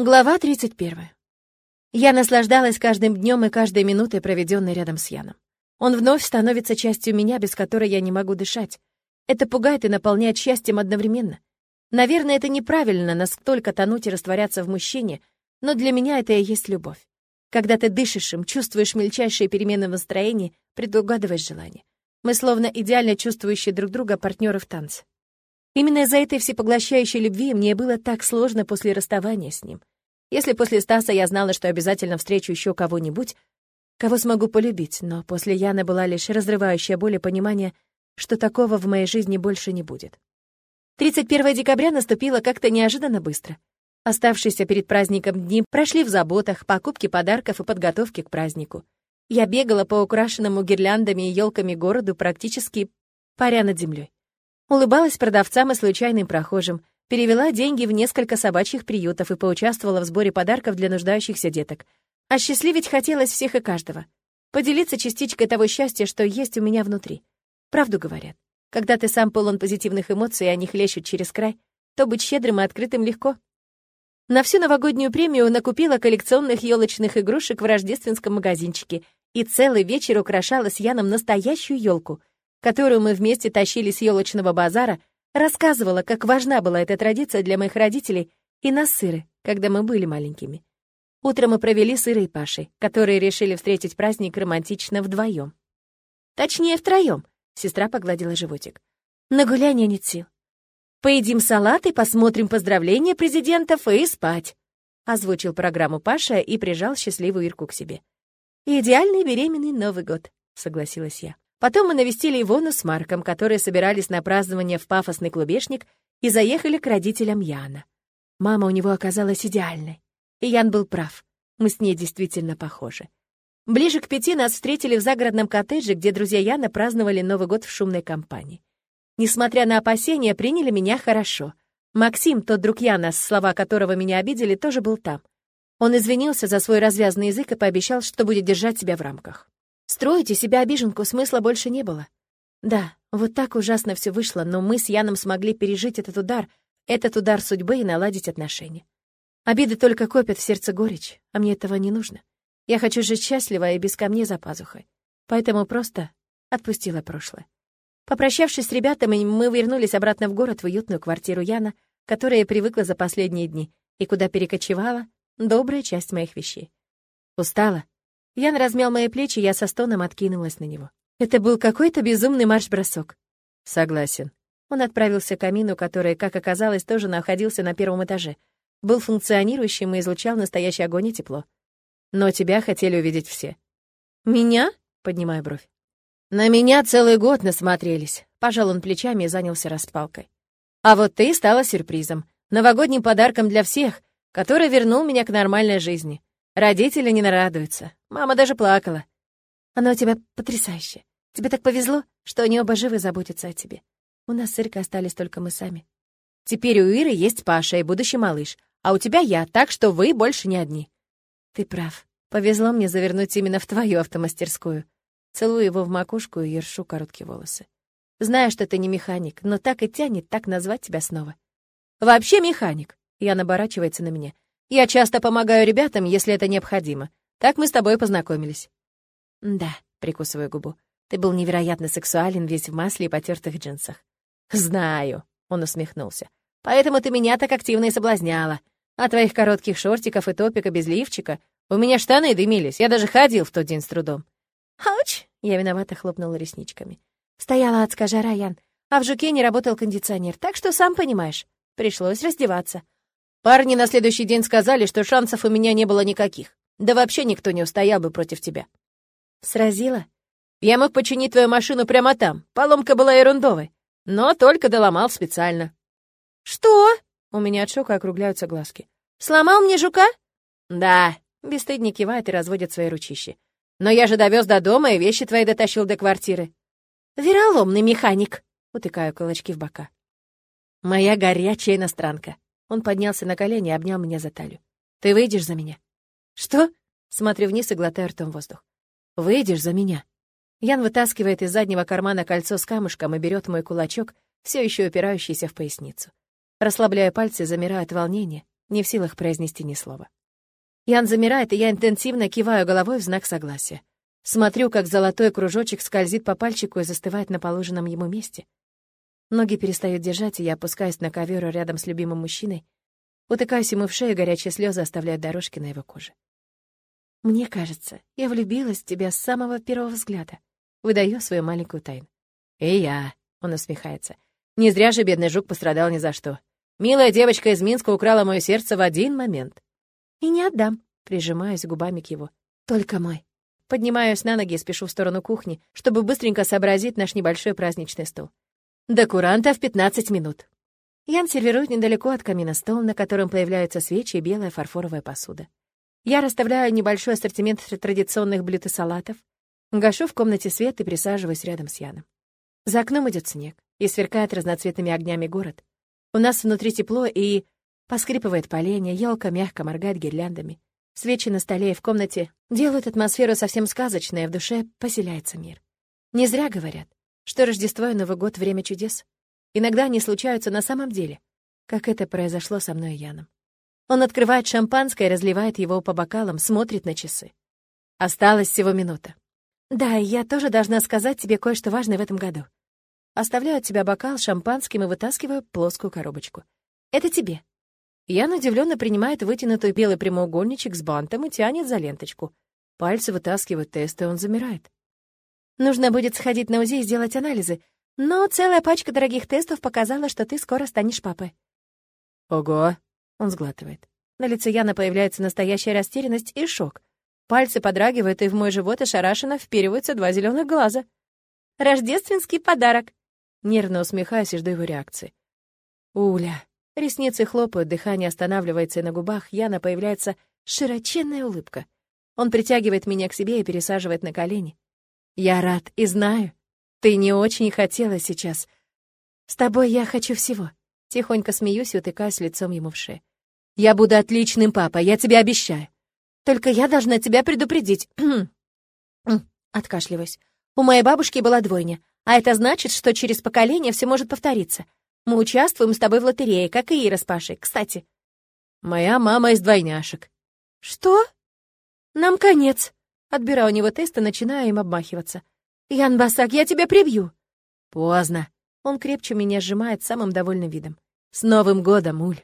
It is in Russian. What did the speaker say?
Глава 31. Я наслаждалась каждым днем и каждой минутой, проведенной рядом с Яном. Он вновь становится частью меня, без которой я не могу дышать. Это пугает и наполняет счастьем одновременно. Наверное, это неправильно настолько тонуть и растворяться в мужчине, но для меня это и есть любовь. Когда ты дышишь им, чувствуешь мельчайшие перемены в настроении, предугадываешь желание. Мы словно идеально чувствующие друг друга партнеры в танце. Именно из-за этой всепоглощающей любви мне было так сложно после расставания с ним. Если после Стаса я знала, что обязательно встречу еще кого-нибудь, кого смогу полюбить, но после Яны была лишь разрывающая боль и понимание, что такого в моей жизни больше не будет. 31 декабря наступило как-то неожиданно быстро. Оставшиеся перед праздником дни прошли в заботах, покупке подарков и подготовке к празднику. Я бегала по украшенному гирляндами и елками городу, практически паря над землей. Улыбалась продавцам и случайным прохожим, перевела деньги в несколько собачьих приютов и поучаствовала в сборе подарков для нуждающихся деток. А счастливить хотелось всех и каждого. Поделиться частичкой того счастья, что есть у меня внутри. Правду говорят. Когда ты сам полон позитивных эмоций, и они хлещут через край, то быть щедрым и открытым легко. На всю новогоднюю премию накупила коллекционных елочных игрушек в рождественском магазинчике и целый вечер украшала с Яном настоящую елку, которую мы вместе тащили с елочного базара, рассказывала, как важна была эта традиция для моих родителей и нас сыры, когда мы были маленькими. Утром мы провели с Ирой и Пашей, которые решили встретить праздник романтично вдвоем. Точнее, втроем. Сестра погладила животик. На гуляние нет сил. Поедим салат и посмотрим поздравления президентов и спать. Озвучил программу Паша и прижал счастливую Ирку к себе. «Идеальный беременный Новый год», — согласилась я. Потом мы навестили Ивону с Марком, которые собирались на празднование в пафосный клубешник и заехали к родителям Яна. Мама у него оказалась идеальной. И Ян был прав. Мы с ней действительно похожи. Ближе к пяти нас встретили в загородном коттедже, где друзья Яна праздновали Новый год в шумной компании. Несмотря на опасения, приняли меня хорошо. Максим, тот друг Яна, слова которого меня обидели, тоже был там. Он извинился за свой развязный язык и пообещал, что будет держать себя в рамках. Строить из себя обиженку смысла больше не было. Да, вот так ужасно все вышло, но мы с Яном смогли пережить этот удар, этот удар судьбы и наладить отношения. Обиды только копят в сердце горечь, а мне этого не нужно. Я хочу жить счастливо и без камней за пазухой. Поэтому просто отпустила прошлое. Попрощавшись с ребятами, мы вернулись обратно в город, в уютную квартиру Яна, которая привыкла за последние дни, и куда перекочевала добрая часть моих вещей. Устала, Ян размял мои плечи, я со стоном откинулась на него. Это был какой-то безумный марш-бросок. Согласен. Он отправился к камину, который, как оказалось, тоже находился на первом этаже. Был функционирующим и излучал настоящий огонь и тепло. Но тебя хотели увидеть все. Меня? Поднимая бровь. На меня целый год насмотрелись. Пожал он плечами и занялся распалкой. А вот ты стала сюрпризом, новогодним подарком для всех, который вернул меня к нормальной жизни. Родители не нарадуются. Мама даже плакала. Она у тебя потрясающая. Тебе так повезло, что они оба живы заботятся о тебе. У нас с Иркой остались только мы сами. Теперь у Иры есть Паша и будущий малыш, а у тебя я, так что вы больше не одни. Ты прав. Повезло мне завернуть именно в твою автомастерскую. Целую его в макушку и ершу короткие волосы. Знаю, что ты не механик, но так и тянет так назвать тебя снова. Вообще механик. Ян оборачивается на меня. Я часто помогаю ребятам, если это необходимо. Так мы с тобой познакомились». «Да», — прикусываю губу. «Ты был невероятно сексуален, весь в масле и потертых джинсах». «Знаю», — он усмехнулся. «Поэтому ты меня так активно и соблазняла. А твоих коротких шортиков и топика без лифчика у меня штаны дымились, я даже ходил в тот день с трудом». «Ауч!» — я виновато хлопнула ресничками. Стояла адская жара, Ян, а в жуке не работал кондиционер, так что, сам понимаешь, пришлось раздеваться. Парни на следующий день сказали, что шансов у меня не было никаких. Да вообще никто не устоял бы против тебя. Сразила? Я мог починить твою машину прямо там. Поломка была ерундовой. Но только доломал специально. Что? У меня от шока округляются глазки. Сломал мне жука? Да. Бесстыдник кивает и разводит свои ручищи. Но я же довез до дома и вещи твои дотащил до квартиры. Вероломный механик. Утыкаю кулачки в бока. Моя горячая иностранка. Он поднялся на колени и обнял меня за талию. «Ты выйдешь за меня?» «Что?» Смотрю вниз и глотаю ртом воздух. «Выйдешь за меня?» Ян вытаскивает из заднего кармана кольцо с камушком и берет мой кулачок, все еще упирающийся в поясницу. Расслабляя пальцы, замираю от волнения. не в силах произнести ни слова. Ян замирает, и я интенсивно киваю головой в знак согласия. Смотрю, как золотой кружочек скользит по пальчику и застывает на положенном ему месте. Ноги перестают держать, и я опускаюсь на ковер рядом с любимым мужчиной, утыкаюсь ему в шею, горячие слезы оставляют дорожки на его коже. «Мне кажется, я влюбилась в тебя с самого первого взгляда», выдаю свою маленькую тайну. «И я», — он усмехается. «Не зря же бедный жук пострадал ни за что. Милая девочка из Минска украла мое сердце в один момент». «И не отдам», — прижимаюсь губами к его. «Только мой». Поднимаюсь на ноги и спешу в сторону кухни, чтобы быстренько сообразить наш небольшой праздничный стол. До куранта в 15 минут. Ян сервирует недалеко от камина стол, на котором появляются свечи и белая фарфоровая посуда. Я расставляю небольшой ассортимент традиционных блюд и салатов, гашу в комнате свет и присаживаюсь рядом с Яном. За окном идет снег и сверкает разноцветными огнями город. У нас внутри тепло и поскрипывает поленья, елка мягко моргает гирляндами. Свечи на столе и в комнате делают атмосферу совсем сказочной, а в душе поселяется мир. Не зря говорят, что Рождество и Новый год — время чудес. Иногда они случаются на самом деле, как это произошло со мной и Яном. Он открывает шампанское, разливает его по бокалам, смотрит на часы. Осталась всего минута. «Да, я тоже должна сказать тебе кое-что важное в этом году». Оставляю от тебя бокал с шампанским и вытаскиваю плоскую коробочку. «Это тебе». Ян удивленно принимает вытянутый белый прямоугольничек с бантом и тянет за ленточку. Пальцы вытаскивают тест, и он замирает. Нужно будет сходить на УЗИ и сделать анализы. Но целая пачка дорогих тестов показала, что ты скоро станешь папой». «Ого!» — он сглатывает. На лице Яна появляется настоящая растерянность и шок. Пальцы подрагивают, и в мой живот ошарашенно впериваются два зеленых глаза. «Рождественский подарок!» Нервно усмехаюсь и жду его реакции. «Уля!» Ресницы хлопают, дыхание останавливается, и на губах Яна появляется широченная улыбка. Он притягивает меня к себе и пересаживает на колени. Я рад и знаю. Ты не очень хотела сейчас. С тобой я хочу всего. Тихонько смеюсь и утыкаюсь лицом ему в шею. Я буду отличным папой, я тебе обещаю. Только я должна тебя предупредить. Откашливаюсь. У моей бабушки была двойня, а это значит, что через поколение все может повториться. Мы участвуем с тобой в лотерее, как и Ира с Пашей. Кстати, моя мама из двойняшек. Что? Нам конец. Отбираю у него тест и начинаю им обмахиваться. «Ян Басак, я тебя прибью!» «Поздно!» Он крепче меня сжимает самым довольным видом. «С Новым годом, Уль!»